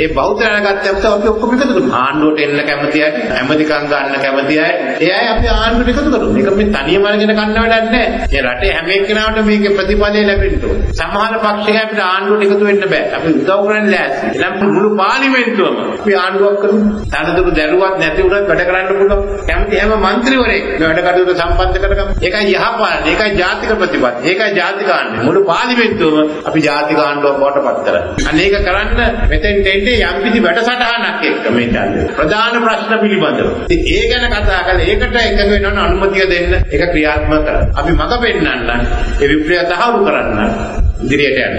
ඒ බෞද්ධයන ගත්තත් අපි ඔක්කොම එකතු කරනවා. ආණ්ඩුවට එන්න කැමති අය, ඇමතිකම් ගන්න කැමති අය, ඒ අය අපි ආණ්ඩුවට එකතු කරනවා. මේක මේ තනියම අරගෙන ගන්න වැඩක් නැහැ. මේ රටේ හැම එක්කෙනාට මේකේ ප්‍රතිඵලය ලැබෙන්න ඕන. සමහර පක්ෂයන් අපිට ආණ්ඩුවට එකතු වෙන්න බෑ. අපි උදව් කරන්න ලෑස්ති. එනම් මුළු පාර්ලිමේන්තුවම අපි ආණ්ඩුවක් කරමු. තනතුරු දැරුවත් නැති උනත් වැඩ කරන්න පුළුවන්. කැමති හැම മന്ത്രിවරයෙක් මේ වැඩ කටයුතු සම්බන්ධ කරගමු. ඒකයි යහපාලන, ඒකයි ජාතික ප්‍රතිපත්ති, ඒකයි ජාතික ආණ්ඩුව. මුළු පාර්ලිමේන්තුවම අපි ජාතික ආණ්ඩුවක් බවට පත් කරගන්න. අනේක කරන්න මෙතෙන් දෙන්නේ එන්නේ යම්කිසි වැඩසටහනක් එක්ක මේ ඡන්දය. ප්‍රධාන ප්‍රශ්න පිළිබඳව. ඉතින් ඒ ගැන කතා කරලා ඒකට එකඟ වෙනවනම් අනුමැතිය දෙන්න ඒක ක්‍රියාත්මක කරන්න. අපි මඟ පෙන්වන්න ඒ විප්‍රය තහවුරු කරන්න ඉදිරියට යන්න.